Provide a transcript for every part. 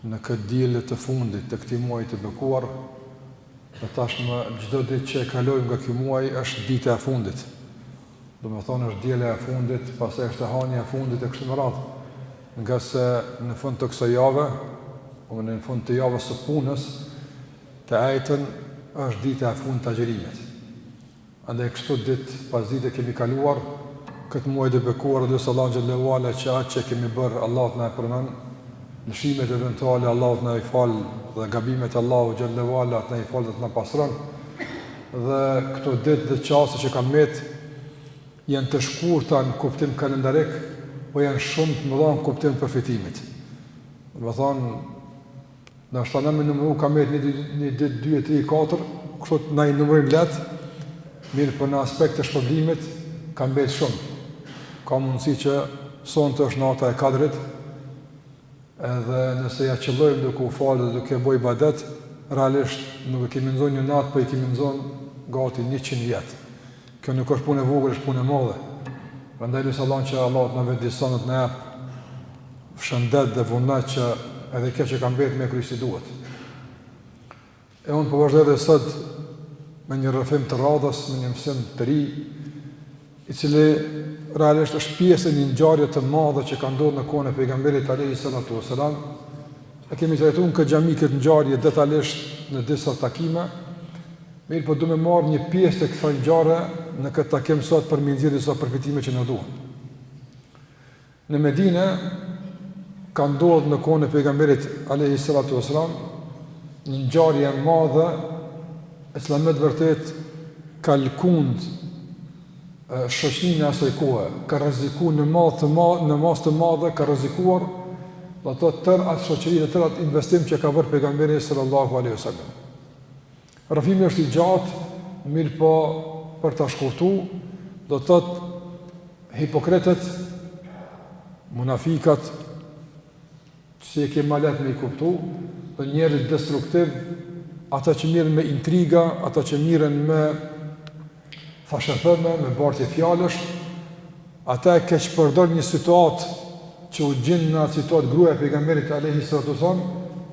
Në këtë dielë të fundit të këtij muaji të bekuar, dhe tashmë çdo ditë që e kalojmë nga ky muaj është dita e fundit. Domethënë është diela e fundit, pastaj është hënia e fundit e kështu me radhë. Ngase në fund të kësaj jave, apo në fund të javës së punës, të ejtën është dita e fundit të agjërimit. Andaj kështu ditë pas dite kemi kaluar këtë muaj të bekuar dhe lus Allahun xhel-le ue ala që atë që kemi bërë Allahu të na e pranon, lëshimet eventuale Allahu të na i fal dhe gabimet Allahu xhel-le ue ala të na i fal dhe të na pastron. Dhe këto ditë dhe çaste që kanë mbet janë të shkurta në kuptim kalendarik, po janë shumë të mëdha në kuptim të përfitimit. Domethënë Ndoshta na me numëru ka met një ditë, dy e tri, katër, kështu na i numërojmë leht, mirëpo në aspekt të shpërblimit, ka met shumë. Ka mundësi që sonte është nata e kadrit, edhe nëse ja qëllojmë duke u falë dhe duke bo ibadet, realisht nuk e kemi nxon një natë, po e kemi nxon gati njëqind vjet. Kjo nuk është punë e vogël, është punë e madhe. Prandaj lus Allahun që Allahu të na vetëdijson të na jap shëndet dhe vullnet që edhe kjo që ka mbetë me e kry si duhet. E unë po vazhdoj edhe sot me një rrëfim të radhës, me një mësim të ri, i cili realisht është pjesë e një ngjarje të madhe që ka ndodhur në kohën e pejgamberit alayhi salatu wasalam. E kemi trajtuar në këtë xhami këtë ngjarje detajisht në disa takime. Mirëpo du me marrë një pjesë të kësaj ngjarje në këtë takim sot për me nxjerrë disa përfitime që na duhen. Në Medinë ka ndodhur në kohën e pejgamberit alayhi salatu wasalam një ngjarje e madhe e cila me të vërtet ka lkund shoqërinë e asaj kohe, ka rrezikuar në masë të madh, në masë të madhe ka rrezikuar do të thotë tërë atë shoqëri dhe tërë atë investim që ka bërë pejgamberi sallallahu alaihi wasallam. Rrëfimi është i gjatë, mirëpo për ta shkurtuar, do të thotë hipokritët, munafikat, si e kem më lehtë me i kuptu, dhe njerëzit destruktiv, ata që mirren me intriga, ata që mirren me thashethëme, me bartje fjalësh, ata e keqpërdorën një situatë që u gjendë në atë situatë gruja e pejgamberit alayhi salatu wasalam,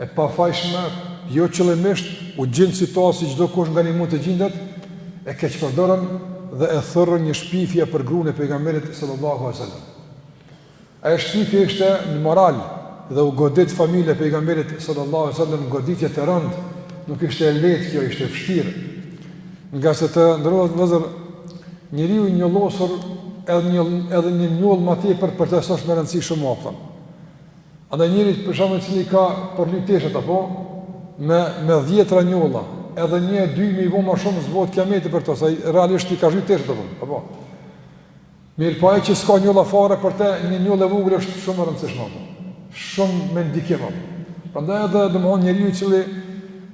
e pafajshme, jo qëllimisht, u gjendë në situatë si çdokush nga ne mund të gjindet, e keqpërdorën dhe e thurën një shpifje për gruan e pejgamberit sallallahu alaihi wasallam. Ajo shpifje ishte në moral dhe u godit familja e Pejgamberit sallallahu alejhi ue sellem goditje të rëndë. Nuk ishte e lehtë kjo, ishte e vështirë. Ngase të nderuar vllezër, njeriu i njollosur edhe një edhe një njollë më tepër për te s'osht me rëndësi shumë apo. Andaj njeri për shembull cili i ka përly teshat apo me me dhjetra njolla, edhe një a dy me i vu ma shumë s'bohet kiameti për to, sa realisht i ka zhyt teshat apo. Mirëpo ai që s'ka njolla fare për te një njollë e vogël është shumë e rëndësishme. Shumë me ndikim. Prandaj edhe domthon njeriu i cili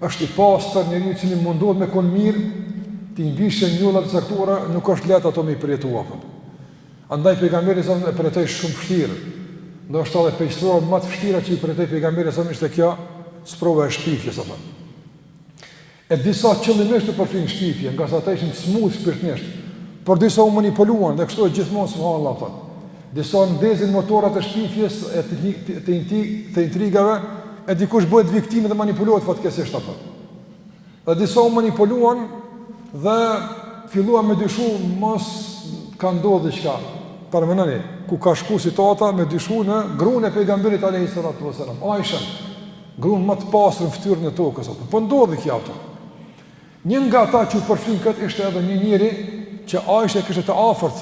është i pastër, njeriu i cili mundohet me kon mirë, t'i vishen njolla të caktuara, nuk është lehtë ato me i përjetu apo. Andaj pejgamberi a.s. e përjetoi shumë vështirë. Ndoshta edhe prej sprovave më të vështira që i përjetoi pejgamberi a.s. ishte kjo, sprova e shpifjes apo. E disa qëllimisht u përfshinë në shpifje, ngase ata ishin të smutë shpirtnisht, por disa u manipuluan dhe kështu është gjithmonë subhanallah apo. Disa ndezin motorat e shpifjes e të të inti, të intrigave, e dikush bëhet viktimë dhe manipulohet fatkeqësisht apo. Dhe disa u manipuluan dhe filluan me dyshu mos ka ndodhur diçka. Paramendoni, ku ka shku situata me dyshu në gruan e pejgamberit alayhis salatu wasalam, Aishën. Grun më të pastër në fytyrën e tokës, apo, po ndodhi kjo apo. Një nga ata që u përfshin këtu ishte edhe një njeri që Aisha e kishte të afert,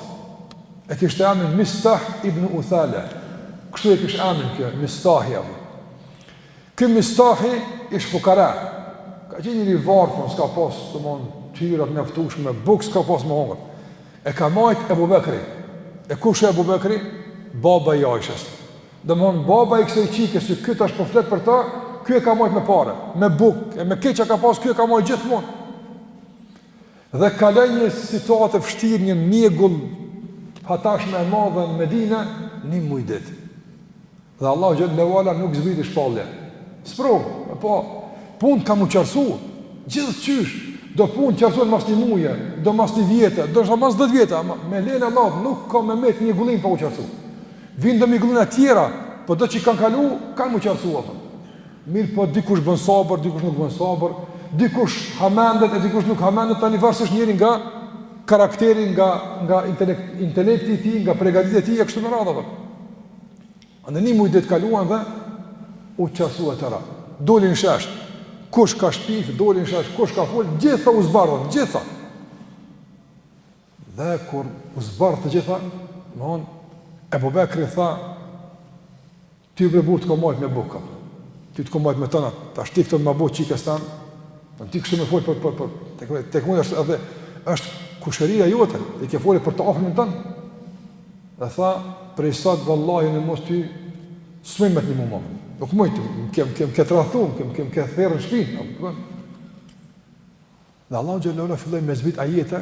e kishte emnin Mistah ibn Uthathe, kështu e kishte emnin ky, Mistahi, apo. Ky Mistahi ishte fukara, ka qenë njeri i varfën, s'ka pas domethon të hyrat e mjaftushme, buk s'ka pas me hongër, e ka majtë Ebu Bekri, e kush ë Ebu Bekri, baba i Aishës, Domthon baba i kësaj çikës që ky tash po flet për ta, ky e ka majt me pare, me bukë, e me kejt ça ka pas ky e ka majt gjithmonë. Dhe kaloi një situatë e vështirë, një mjegull atëhershme e madhe në Medinë, një muj ditë. Dhe Allahu xhel-le ue ala nuk zbriti shpallje. Sprovë, po punët kan mu qartësu gjithqysh, do punë qartësun mas një muje, do mas një vjete, do ndoshta mas dhët vjetë, ama me leje t'Allahut nuk ka me met mjegullim pa u qartësu. Vin do mjegullina tjera, po do që i kanë kalu, kanë mu qartësu, apo. Mirëpo dikush bën sabër, dikush nuk bën sabër, dikush hamendet e dikush nuk hamendet, tani varësisht njeri nga karakteri, nga, nga intelekt, intelekti i tij, nga përgatitja e tij, e kështu me radhë, apo. Andaj një muj ditë kaluan dhe u qartësu e tëra. Doli n'shesh kush ka shpif, doli n'shesh, kush ka fol, t'gjitha u zbardhën, t'gjitha. Dhe kur u zbardh të gjitha, domthon Ebu Bekri tha ty bre burrë të kom majt me bukë. Ty të kom majt me tona, tash ti këto me i bo çikës tem. Do ti kështu me fol për për për tek tek unë është edhe është kusheria jote, ti ke folë për të afërmen tane. Dhe tha prej sot vallahi në mos ty s'muj me të nimu. Nuk muj, më ke, më ke tradhtu, më ke, më ke therr në shpinë. Dhe Allahu xhele ue ala filloi me zbrit ajete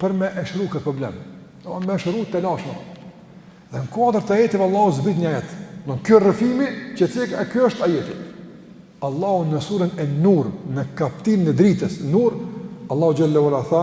për me e shëru këtë problem. Do me shëru telashen. Dhe në kuadër të ajeteve Allahu zbrit një ajet. Në kjo rrëfimi që ceka kjo është ajeti. Allahu në surën e nur, në kaptinën e dritës, nur, Allahu xhele ue ala tha,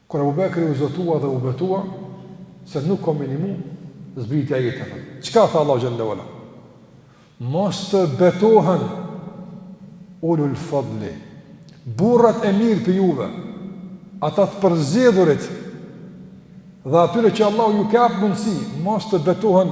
Kur Abu Bekri u zotua dhe u betua se nuk ka me i nimu, zbriti ajeti tha. Çka tha Allahu xhele ue ala? Mos të betohen ulul fadli. Burrat e mirë prej juve, ata të përzgjedhurit dhe atyre që Allahu ju ka hap mundësi, mos të betohen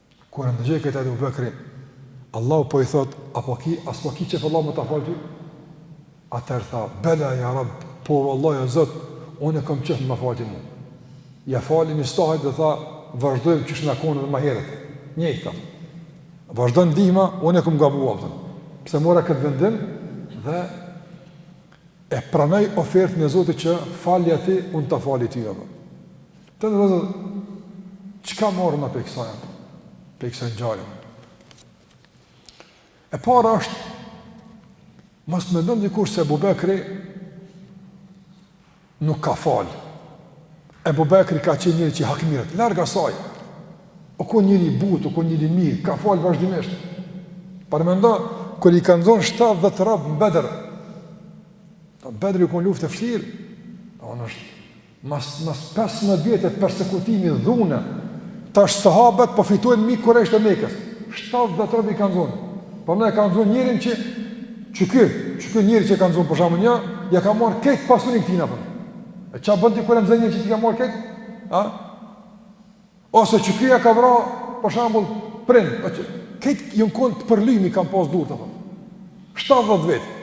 Kur e ndëgjoi këtë Ebu Bekri, Allahu po i thot, a po ki, a s'po ki qef Allahu me ta fal ty? Atëherë tha, bela ja rab, po vallahi o Zot, unë e kom qef me ma fal ti mu. Ja fali Mistahit dhe tha, vazhdojmë qysh jena kon edhe ma herët. Njëjtë tha. Vazhdon ndihma, unë e kom gabu, po thon. Pse mora këtë vendim dhe e pranoj ofertën e Zotit që falja ti unë ta fali ty apo. Tash vllezër, çka morëm na prej kësaj, prej kësaj ngjarje? E para është, mos të mendon dikush se Ebu Bekri nuk ka falë. Ebu Bekri ka qenë njeri që hakmirret, larg asaj. U kon njeri i butë, u kon njeri i mirë, ka falë vazhdimisht. Paramendo, kur i kanë zonë 70 rob në Bedër, në Bedër u konë luftë e vështirë, në është Mas mas pesëmbëdhjetë vjetëve persekutimi, dhune, tash sahabët po fitojnë mbi Kurejshët e Mekës. Shtatëdhjetë rob i kanë zonë. Paramendo e kanë zonë njërin që që ky, që ky njeri që kanë zonë për shembull një, ja ka marr krejt pasurinë këtina apo. E çka bën ti kur e nxen një që t'i ka marr krejt? A? Ose që ky ja ka vra, për shembull, prindin, o që këta jonë konë, të përlyme i kan pas durt, thonë. 70 vetë.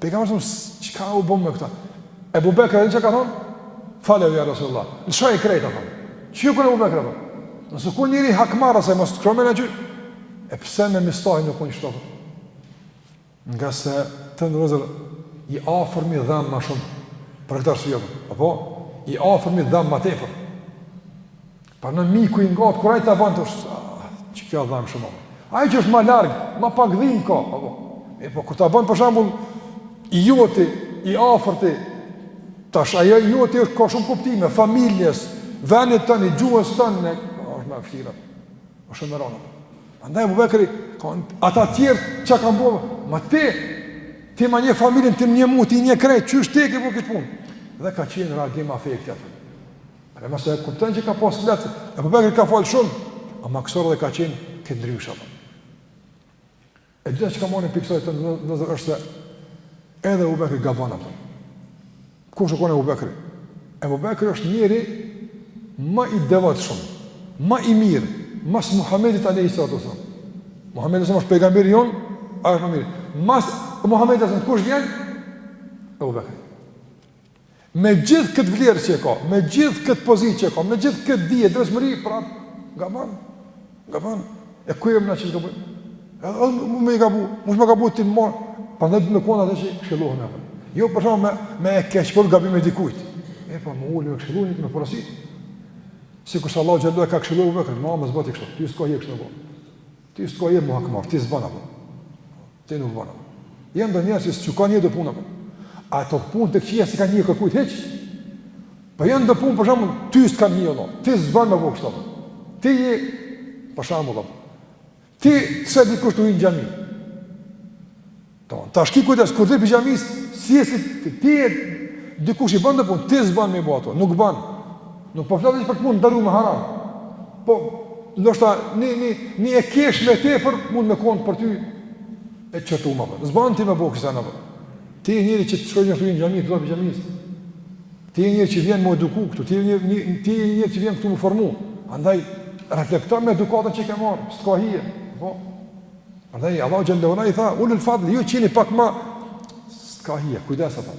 Pejgamberi, çka u bëjmë me këta? Ebu Bekri a e din çka ka thonë? Faljau ja Resulullah. Lshoji krejt thonë. Qky u kon Ebu Bekri, thonë? Nëse u kon njeri hakmarrës, se mos të kërëme në gjyë, e pse me Mistahin nuk u kon qashtu thonë? Ngase, të nderuar vëllezër, i afërmi dhem ma shumë, për këtë arsye, apo? I afërmi dhem ma tepër. Po një mik i ngatë kur ai ta ban, ah, që kjo dhem shumë, apo? Ai që është ma larg, ma pak dhim ka, apo? E po, kur ta ban, për shembull, i joti, i afërti, tash ajo i joti është ka shumë kuptime, familjes, venit tonë, gjuhës tonë, është ma vështirë, është ma ranë. Andaj Abu Bekri, ata tjerë që kanë bërë, ama ti, ti ma njeh familjen, ti më njeh mu, ti njeh krejt, qysh ti ke bërë këtë punë? Dhe ka qenë reagim afekti apo. Dhe nëse e kupton që ka pas letë, Abu Bekri ka falë shumë, ama kësaj here ka qenë krejt ndryshe apo. E dyta që e marrim prej kësaj vëllezër është se edhe Abu Bekri gabon apo. Kush u kon Ebu Bekri? Ebu Bekri është njeri ma i devotshëm, ma i mirë, mas Muhammedit alejhi salatu selam. Muhammedi alejhi selam është pejgamberi jonë, ai është ma i miri. Mas Muhammedit alejhi selam, kush vjen? Ebu Bekri. Me gjithë këtë vlerë që e ka, me gjithë këtë pozitë që e ka, me gjithë këtë dije, devotshmëri, prapë, gabon. Gabon, e ku jemi na që s'gabojmë? Edhe muj me gabu, munesh me gabu ti, mirëpo na duhet me kon ata që këshillojmë apo. Jo për shembull me, me e keqë për gabim e dikujt. E po m'u ul me këshillu, me porosit. Sikurse Allahu xhalla e ka këshillu Ebu Bekrin, ama s'ban ti kështu, ty s'ka hije kështu me bo. Ty s'ka hije m'u hakmarrë, ti s'ban apo. Ti nuk ban apo. Janë do njerëz që s'u kanë hije do punë apo. Ato punë të këqija s'i kanë hije kërkujt hiç. Po janë do punë për shembull ty s'kanë hije apo. Ti s'ban me bo kështu. Ti je për shembull apo. Ty t'sheh dikush tu hi në xhami. Don, tash kij kujdes kur del prej xhamisë, si je si ti, ti je dikush i ban do punë, ti s'ban me bo ato, nuk ban. Nuk po flas për ato punë t'ndaluara me haram. Po ndoshta një një një e qeshme e tepërt mund me kon për ty e çetu më vonë. S'ban ti me bo kështu apo. Ti je njeri që të shohin tu hi në xhami, këtu në xhami. Ti je njeri që vjen m'u eduku këtu, ti je një, një ti je njeri që vjen këtu m'u formu. Andaj reflekto me edukatën që ke marr, s'ka hije. Po. Andaj Allah xhalla ue ala i tha, ulul fadli ju që jeni pak ma s'ka hije, kujdes apo.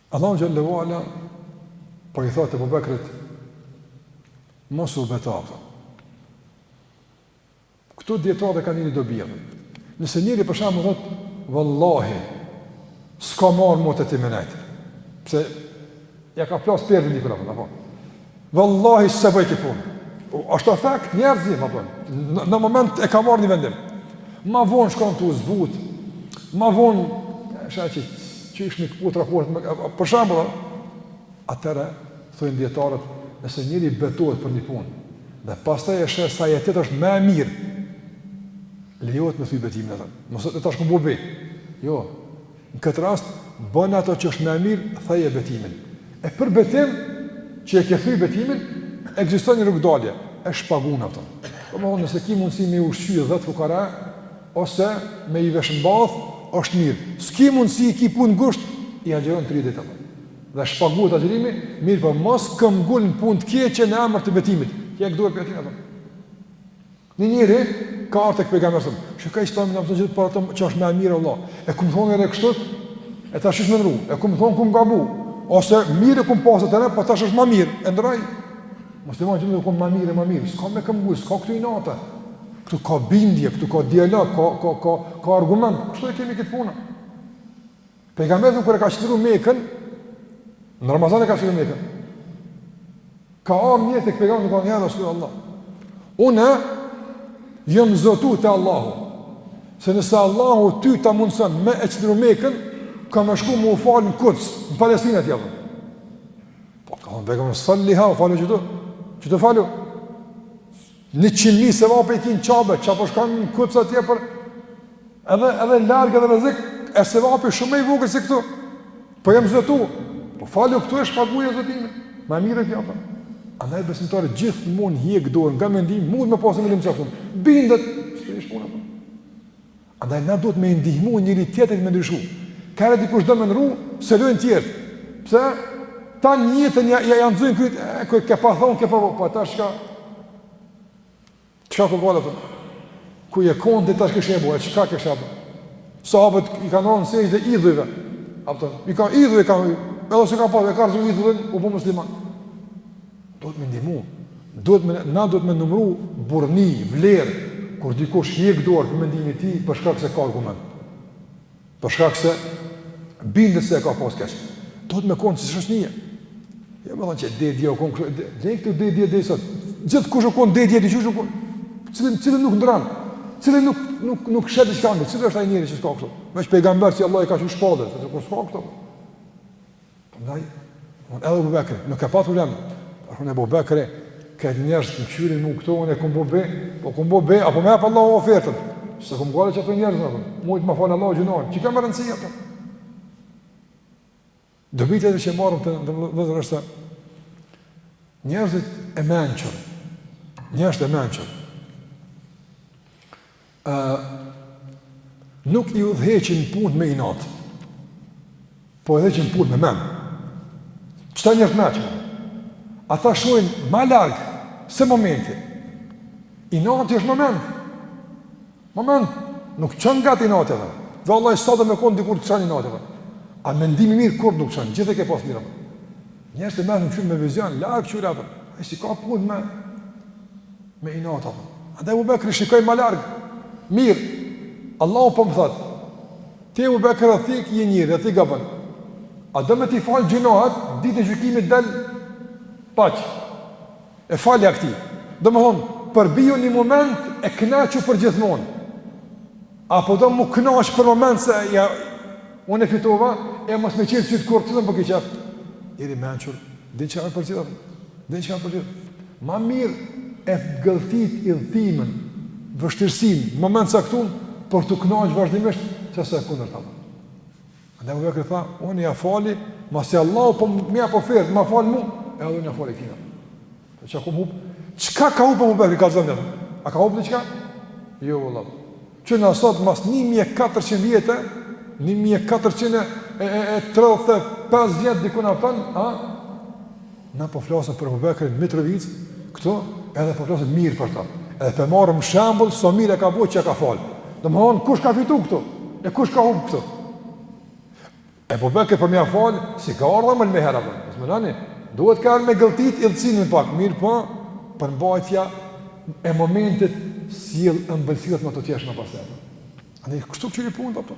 Allahu xhalla ue ala po i thotë Abu Bekrit mos u beto apo. Këtu dijetarët kanë një dobi apo. Nëse njeri për shembull thot vallahi s'kam me ardh ma te ti me nejt. Pse ja ka plas perdhën i kurrë apo. Vallahi s'e boj ket punë. Asht fakt, njerëzit e bojn. Në, në moment e ka marrë një vendim. Ma vonë shkon tu u zbut. Ma vonë, sheh qi, qi ish me këput raportet... Për shembull, atëherë, thojnë dijetarët, nëse njeri betohet për një punë, dhe pastaj e sheh se tjetra është më e mirë, lejohet me thy betimin. Me thon tash kum bo be. Jo, Në këtë rast, bën ato që është më e mirë, theje betimin. E për betim, që e ke thy betimin, ekziston një rrugdalje, e shpagun ato. Domethonë, nëse ki mundësi me i ushqy dhetë fukara, ose me i veshmbath, është mirë. S'ki mundësi, ki punë ngusht, i agjëron tri ditë ato. Dhe shpaguhet agjërimi, mirëpo mos këmbngul në punë të keqe në emër të betimit. Kje e këdojë për jetin ato. Një njeri ka ardhur tek pejgamberi a.s., "Shiko, Islami na mëson gjithë për ato që është më e mirë, vlla. E kum thonë edhe kështu? E tash ish me ndrru. E kum thonë kum gabu. Ose mirë kum pasë atëherë, po tash është më mirë." E ndrroj. Muslimani gjithmon kah ma mirë, ma mirë. S'ka me këmbngul, s'ka këtu inate. Këtu ka bindje, këtu ka dialog, ka ka ka ka argument. Kështu e kemi këtë punë. Pejgamberi a.s. kur e ka çliru Mekën, në Ramazan e ka çliru Mekën. Ka ardhur një tek pejgamberi ka thënë ja Rasulullah. Unë jam zotu te Allahu. Se nëse Allahu ty ta mundson me e çliru Mekën, kam me shku me u fal në Kuds, në Palestinë atje. Po ka thënë pejgamberi sallallahu alaihi wasallam, "Qitu, qitu falu." Njëqindmijë sevape i ki në Qabe, çka po shkon në Kuds atje për edhe, edhe larg edhe rrezik, e sevapi shumë më i vogët se këtu, po jam zotu, po falu këtu e shpagun zotimin, ma mirë kjo për. Andaj besimtari gjithmonë hjek dorë nga mendim, mund me pasë me limë qafun, bindët, së të ishë punë, Andaj na duhet me i ndihmu njëri-tjetrit me ndryshu. Ka herë dikush do me nrru, s'e lojnë tjert. Pse? Tanë jetën ja, ja, ja zojn n'krye, e, kur ke pas thonë, ke pas bo, po tash çka, çka ku gale të, ku je konë dhe tash çka kishe bo, e çka kishe bo. Sahabët i kanë ra në sexhde idhujve, a kupton, idhujve, ka, edhe se ka pa, e ka rrzu idhullin, u bo musliman. Duhet me ndihmu, duhet me, na duhet me numru burrni, vlerë, kur dikush hjek dorë prej mendimit t'tij, për shkak se ka argument. Për shkak se bindet se e ka pas keq. Duhet me konë si shoqni. E jo, me thonë qe dje u konë kështu, dje këtë dje dhe sot. Gjithkush u konë dje diqysh u konë. Cili, cili nuk ndërron, cili nuk, nuk, nuk rrëshqet i shket kamba, cili është ai njeri që s'ka rrëshqit. Veç pejgambert që Allah i ka që shpadër, se kur s'ka kështë. Prandaj edhe Abu Bekri, nuk e pat problem. Po Abu Bekri, këta njerëz kqyri më këtu unë e kom bo be, po kom bo be, apo me hap Allahu ofertën, se kom bo gale që të njerëz në rëmë, mujt me fal Allahu gjynahet, çka ka rëndësi apo? Dobitë edhe që marrim të vëzër është njerëzit e mençur, njerëzit e mençur, Ë nuk i udhëheqin punët me inat. Po i udhëheqin punët me mend. Këta njerëzt e mençëm. Ata shohin më larg se momenti. Inati është moment. Moment, nuk çon gat inati dhe. Vallahi sado me konë dikur të çon inati dhe. A mendimi i mirë kurrë nuk çon, gjithë e ke pas mirë. Njerëzt e mençëm janë me vizion, larg kqyrin apo. Ai s'ka punë me, Me inat apo. Andaj Ebu Bekri shikoi më larg. Mirë. Allahu po më thot. Ti Ebu Bekër edhe ti je njeri, edhe ti gabon. A do me t'i fal gjynahet, ditën e gjykimit del paq. E falja këtij. Domethonë, përbiju një moment e knaqu përgjithmonë. Apo do m'u kënaq për moment se ja, unë e fitova, e mos me i çel sytë kurrë të të më përkiqat? Njeri i mençur, din çka me përzgjedh, apo, din çka me përzgjedh. Ma mirë e gëlltit idhnimin, vështirësinë, moment caktun, për t'u kënaq vazhdimisht, sesa e kundërta apo. Andaj Abu Bekri tha, unë ja fali, masi Allahu po ma jep ofertën, me m'fal mu, e edhe unë ja fali ktina. Dhe çka kom hup, çka ka hup Abu Bekri, ka zëmë njëtë? A ka hup diçka? Jo, vallahi. Qe na sot, mas 1400 vjete, 1435 vjet, dikun a pëtanë, a? Na po flasim për Ebu Bekrin n'Mitrovicë këtu edhe po flasim mirë për ta. Edhe po marrim shembull sa sa mirë e ka bo që ka fal. Domthon kush ka fituar këtu? E kush ka humb këtu? Ebu Bekri për me ja fal, s'i ka ardh ëmël menjëherë apo? Mos menoni. Duhet kaherë me gëlltit idhsinë pak mirëpo përmbajtja e momentit sjell ëmbëlsirat e mëtutjeshme pastaj. Ani kështu që i punë apo?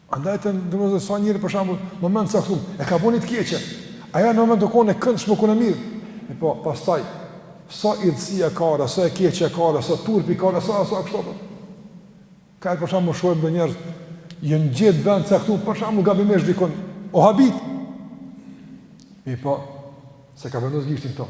Andaj domethonë sa njeri për shembull, moment caktum, e ka bo një të keqe. Ajo në moment u kon e këndshme u kon e mirë. Mirëpo, pastaj, sa idhësia ka ardh, sa e keqe ka ardh, sa turpi ka ardh, sa aso a kështu apo. Kaherë për shembull shohim do njerëz, janë gjet n'vend caktum, për shembull gabimisht dikun, u habit. Mirëpo, se ka vendos gishtin këtu.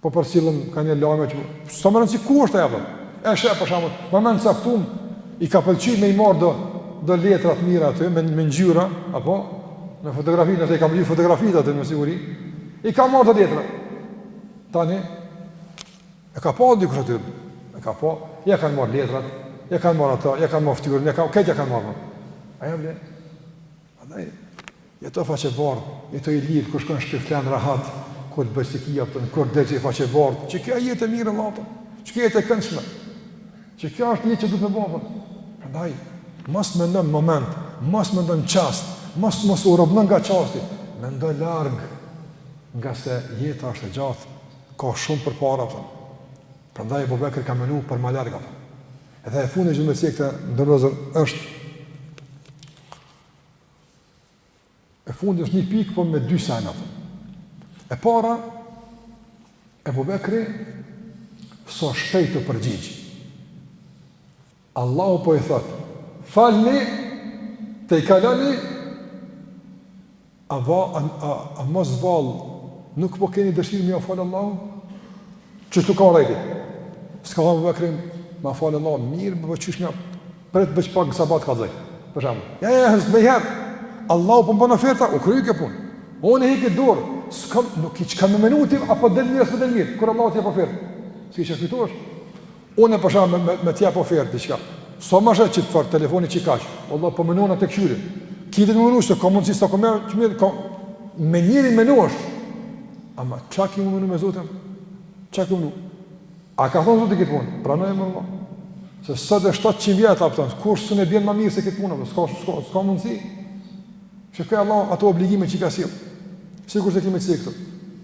Po përcjellim ka një lajme që s'a me rëndësi ku është ajo apo? E sheh për shembull, moment caktun i ka pëlqyer me i marr do do letra të mira aty me me ngjyra apo me fotografi, nashta i ka pëlqyer fotografitë aty me siguri. I ka marr do letra. Tani e ka pa dikush aty. E ka pa, ja kanë marr letrat, ja kanë marr ato, ja kanë marr fytyrën, ja kanë këtë ja kanë marr. A ja vlen? Andaj, jeto faqebardhë, jeto i lirë, kur shkon n'shpi flen rahat, kur të bëjë si kia, a pton, kur del faqebardhë, që kjo jetë e mirë, a pton, që kjo jetë e këndshme, që kjo është jetë që duhet me bo, a pton. Prandaj, mos mendo n'moment, mos mendo n'çast, mos mos u robëro nga çasti, mendo larg, ngase jeta është e gjatë, ka shumë përpara, a pton. Prandaj Ebu Bekri ka menu për ma larg a pton. Edhe e fundit që më thekë të nderuar vëllezër është E fundit është një pikë, po me dy sena. E para, Ebu Bekri, sa shpejt u përgjigj. Allahu po i thotë, falni, tejkaloni, A va a a a mos vallë nuk po keni dëshirë me ju falë Allahu? Qështu ka ra ajeti? S'ka thonë Ebu Bekri, ma falë Allahu, mirë bëbë qysh me, prit bëqë pak n'sabah t'kallxoj. Për shembull, jo, jo, hëzë menjëherë, Allahu po më bon ofertë, u kry kjo punë. Unë e heki dorë, s'kam, nuk ki çka me menu, a po del mirë, a s'po del mirë, kur Allahu t'jep ofertë. Si që fitosh, Unë për shembull me me të jap ofertë diçka. Sa ma shet qitfarë telefoni qikaq. Valla po menona, ta kqyri. Ki me menu se, ka mundësi sa komë që më ka me njeri menojsh. Ama çka ki me menu me Zotin? Çka ki me menu? A ka thonë Zoti këtë punë? Pranoje more vlla. Se sot e 700 vjet a pton kurkush s'un e bën ma mirë se këtë punë, s'ka s'ka s'ka mundësi. Që ka Allahu ato obligime që i ka sjell. Sikur të kemi thënë këtu,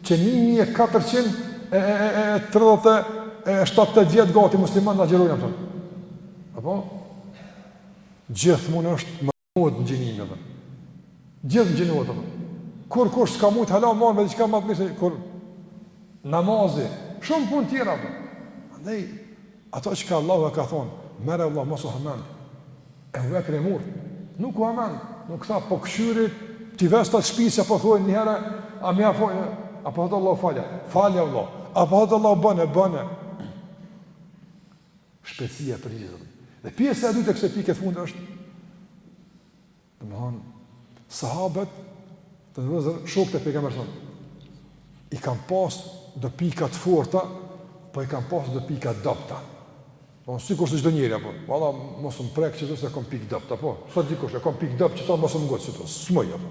qe 1437 vjet gati muslimanët agjërojnë a pton. Apo gjithmonë është në modë agjinimi apo. Gjithë agjinojnë a pton. Kurkush s'ka mujt hala me ardh me diçka më të mirë sikur namazi, shumë punë tjera apo. Andaj Ato çka Allahu e ka thonë, merre vlla mos u hamend. Ebu Bekri e mur. Nuk u hamend, nuk tha po kqyri ti vës ta shtëpisë apo thuaj një herë a më apo apo thot Allahu falja. Falja vlla. A po thot Allahu bone, bone. Shpejtësia e përgjigjes. Dhe pjesa e dytë e kësaj pike të fundit është Domthon sahabët të nderuar vëllezër shokët e pejgamberit sa i kanë pas do pika të forta, po i kanë pas do pika të dobta. Po sikur se çdo njeri apo, valla mos um prek qetu se kam pikë t'dobët, po. Sa dikush e kam pikë t'dobët qeta, mos um nguc qetu. S'muj apo.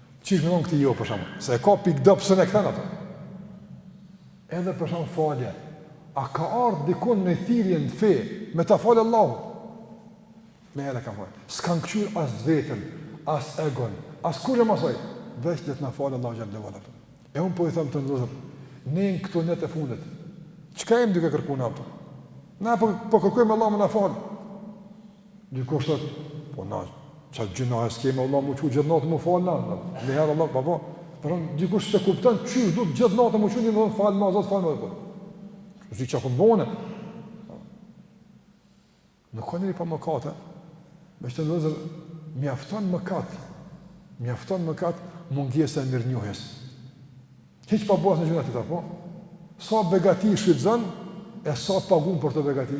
Qysh me i thon këtij jo për shembull, se e ka pikë t'dobët s'un e kthen a pton. Edhe për shembull falje, a ka ardhë dikun një thirrje n'fe, me ta falë Allahu? Me edhe kanë falë. S'kanë kqyrë as veten, as egon, as kurë e masaj, veç le të na falë Allahu xhele ve ala. E unë po i them të nderuar vëllezër, ne në këto net e fundit, çka jemi duke kërku ne, a pton? Na po, po kërkojmë Allahu me na fal. Dikush thot, po na ça gjynahe s'kem Allah me u çu gjithë natën më fal na. Në herë Allah po po. Por dikush s'e kupton çu do të gjithë natën me u çu më fal më Zot fal më. Ju çka kom bo une. Në koni pa mëkate. Me çdo lozë mjafton mëkat. Mjafton mëkat mungesa e mirënjohjes. Hiç pa bo asni gjynah tjetër apo. Sa begati shfrytëzon, e sa pagun për to begati.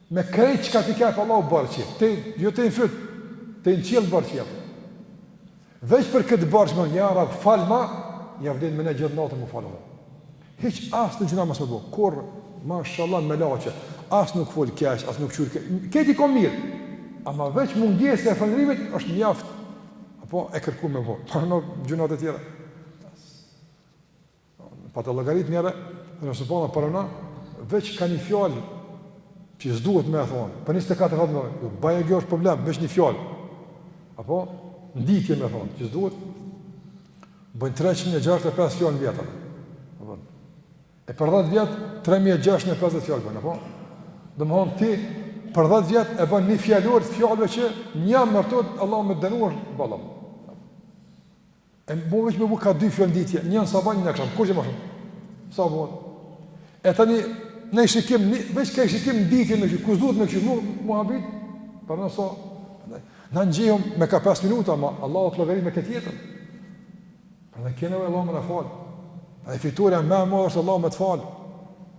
Me krejt çka ti ke pej Allahut borxh, te jo te fut te n'qiell borxhi jap. Veç për këtë borxh më ja Rab fal ma, ja vlen me nejt gjithë natën m'u fal. Hiç asni gjynah mos me bo. Kur mashallah melaqe, as nuk fol keq, as nuk kqyr keq. Krejt i kom mirë. Ama veç mungesa e falënderimit është mjaft. Apo e kërku me vot. Po gjynahet e tjera. Pa të llogarit njëherë, dhe nëse po në përëna, veç ka një fjalë që s'duhet me e thonë, për 24 sahat me thonë, bajagi është problem, veç një fjalë, apo, n'ditje me thonë, që s'duhet, bëjnë 365 fjalë në vjet, apo, e për 10 vjet, 3650 fjalë bëjnë, apo, do me thonë ti, për 10 vjet e bën një fjalor të fjalëve që e meriton, Allah me dënu, vëlla, E po veç me bo ka dy fjalë n'ditje, njën sabah, njën aksham, kur që ma shumë? Sa bo? E tani, në shikim, ne, veç ka shikim n'ditje me kqyr, ku s'duhet me kqyr, mu, muhabet? Për në so, në nxihëm me ka 5 minuta, ma Allahu të llogarit me këtë jetën. Për në kene vë Allah me na falë. Për ne fitorja ma e madhe është Allah me të falë.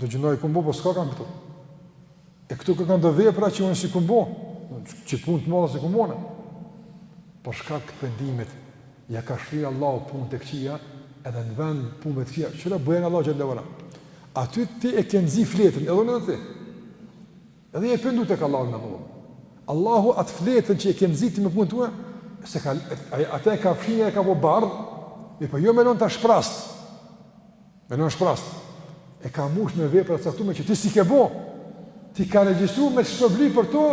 Do gjynahe i kom bo, po s'ka kanë këtu. E këtu ka kanë do vepra që unë s'i kom bo, që punë të madhe s'i kom bo une. Por shkak të pendimit, ja ka fshi Allah punët e këqia, edhe në vend punë të këqia, qëra bëjën Allah gjëllë e vëra. Aty ti e ke nxi fletën, edhe në dhe ti. Edhe je pendu të ka Allah në vëra. Allahu atë fletën që e ke nxi ti me punë tua s'e ka, atë e ka fshi e ka bo bardhë, mirëpo jo me lonë të shprastë, Me lon shprast, e ka mush me vepra të caktume që ti s'i ke bo, t'i ka regjistru me shpërbly për to,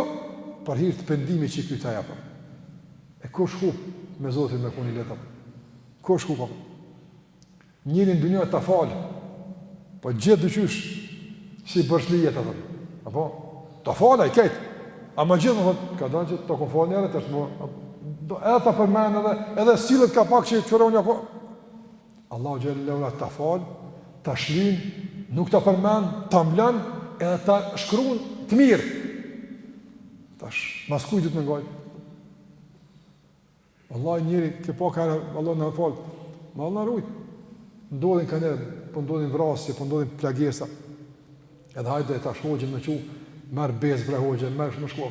për hir të pendimit që i kjoj të japëm. E kush ku me Zotin me kuni letëm? Kush ku përë? Njeri në dynja të falë, po gjithë dëqysh si bërshli jetë, apër. Apo? Të falë, a i kejtë. Ama gjithë, më thotë, kadal që të kom falë njëherë, të është më... Edhe ta përmend edhe, edhe sillet ka pak që i të fërë unë, apo? Allahu xhel-le ve ala ta fal, ta shlin, nuk ta përmend, ta mblan edhe ta shkruan të mirë. Tash, mas kujt do të m'ngoj? Wallahi njëri po ka, Allah na fal. Allah na rujt. Ndodhin kaniher, po ndodhin vrasje, po ndodhin plagesa. Edhe hajde tash hoxhën me çu, merr besë bre hoxhë, merr shumë, shko.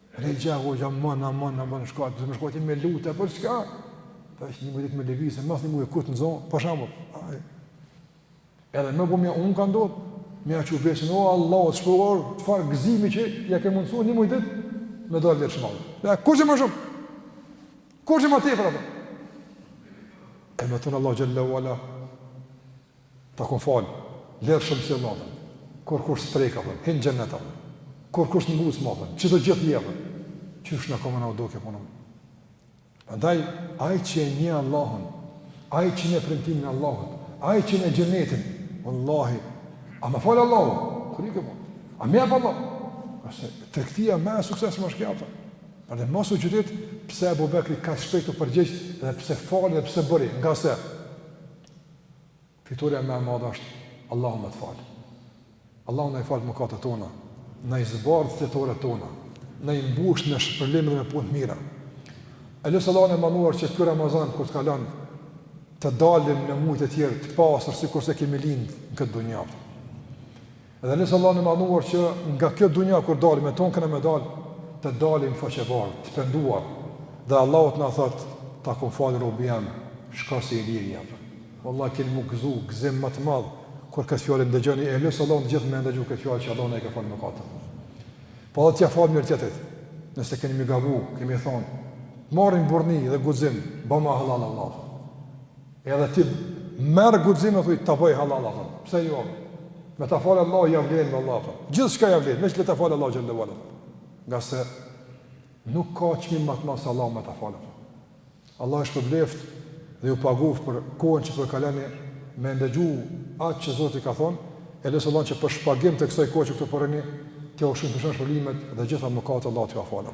Rrexha hoxha mona mona mona shko atë më shkoti me lutë për çka? Tash s'mun me dit me lëviz, mas një muji kut në zonë, për shembull. Aj. Edhe më bëmja unë ka ndodhë, me a që u besin, o Allah, të shpërbleftë, çfarë gëzimi që ja ke mundësu një muj ditë, me dalë lirë shmalë. Dhe, kush më shumë? Kur që më tefra? E me thënë Allah xhel-le ve ala, Ta kom fal, ler shum të jell natën, kurrkush s'prek apo, hin xhenet apo, kurrkush s'nguc më apo, çdo gjë të jepet, qysh ka me na u dok kjo punë më. Prandaj, ai që e njeh Allahun, ai që njeh premtimin e Allahut, ai që njeh xhenetin, wallahi, a më fal Allahu, kry kjo punë, a më jep Allah, ose tregtia më e suksesshme është kjo apo. Prandaj mos u çudit pse Abu Bekri kaq shpejt u përgjigj dhe pse fali dhe pse bëri, ngase Fitorja më e madhe është Allahu më të fal. Allahu na i fal mëkatet tona, na i zbardh fletoret tona, na i mbush me shpërblim dhe me punë të mira. E lus Allahun e Madhëruar që ky Ramazan kur të kalon të dalim në mujt e tjerë të pastër sikurse kemi lind në këtë dunja. Dhe e lus Allahun e Madhëruar që nga kjo dunja kur dalim e tonë kemi me dal, të dalim faqebardhë, të penduar. Dhe Allahu të na thotë, ta kum falë robi jem, shko si i liri apo. Wallahi keni m'u gëzu, gëzim më të madh kur këtë fjalë ndëgjoni e lus Allahun gjithë me ndëgju këtë fjalë që Allahu na i ka falë mëkatet. Po edhe t'ja falim njëri tjetrit. Nëse kemi me gabu, kemi me thonë, marrin burrni dhe guxim, bëma halal Allahu. Edhe ti merr guxim e thuj ta bëj halal atë. Pse jo? Me ta falë Allahu ja vlen me Allahu. Gjithçka ja vlen, veç le ta falë Allahu xhel-le ve ala. Ngase nuk ka çmim ma t'madh se Allahu me ta falë. Allahu ju shpërbleft dhe ju paguft për kohën që po e kaloni me ndëgju atë që Zotë i ka thonë, e lus Allahun që për shpagim të kësaj kohë që këtë përëni, t'ju shumëfishon shpërblimet dhe gjitha mëkatet Allah të ka falë.